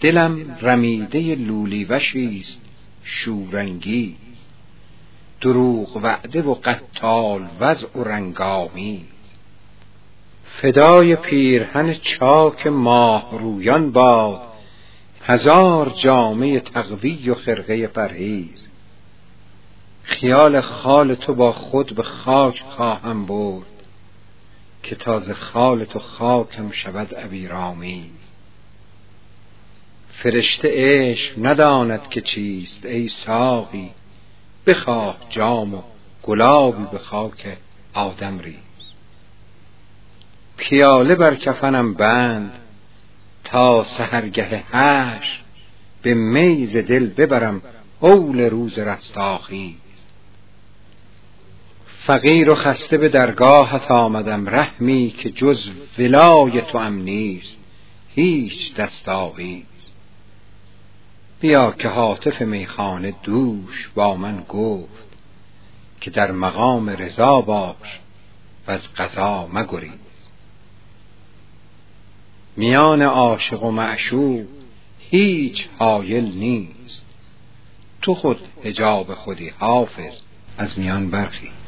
دلم رمیده لولی وشیست شورنگی. دروغ وعده و قتال وضع و رنگامی. فدای پیرهن چاک ماه رویان باد هزار جامه تقوی و خرقه پرهیز. خیال خال تو با خود به خاک خواهم برد که تازه خال تو خاکم شود عبیرآمیز فرشته عشق نداند که چیست ای ساقی. بخواه جام و گلابی به خاک آدم ریز. پیاله بر کفنم بند تا سحرگه حشر به می ز دل ببرم هول روز رستاخیز فقیر و خسته به درگاهت آمدم رحمی که جز ولای تو ام نیست. هیچ دستاویز. بیا که هاتف میخانه دوش با من گفت که در مقام رضا باش و از قضا مگریز. میان عاشق و معشوق هیچ حایل نیست. تو خود حجاب خودی حافظ از میان برخیز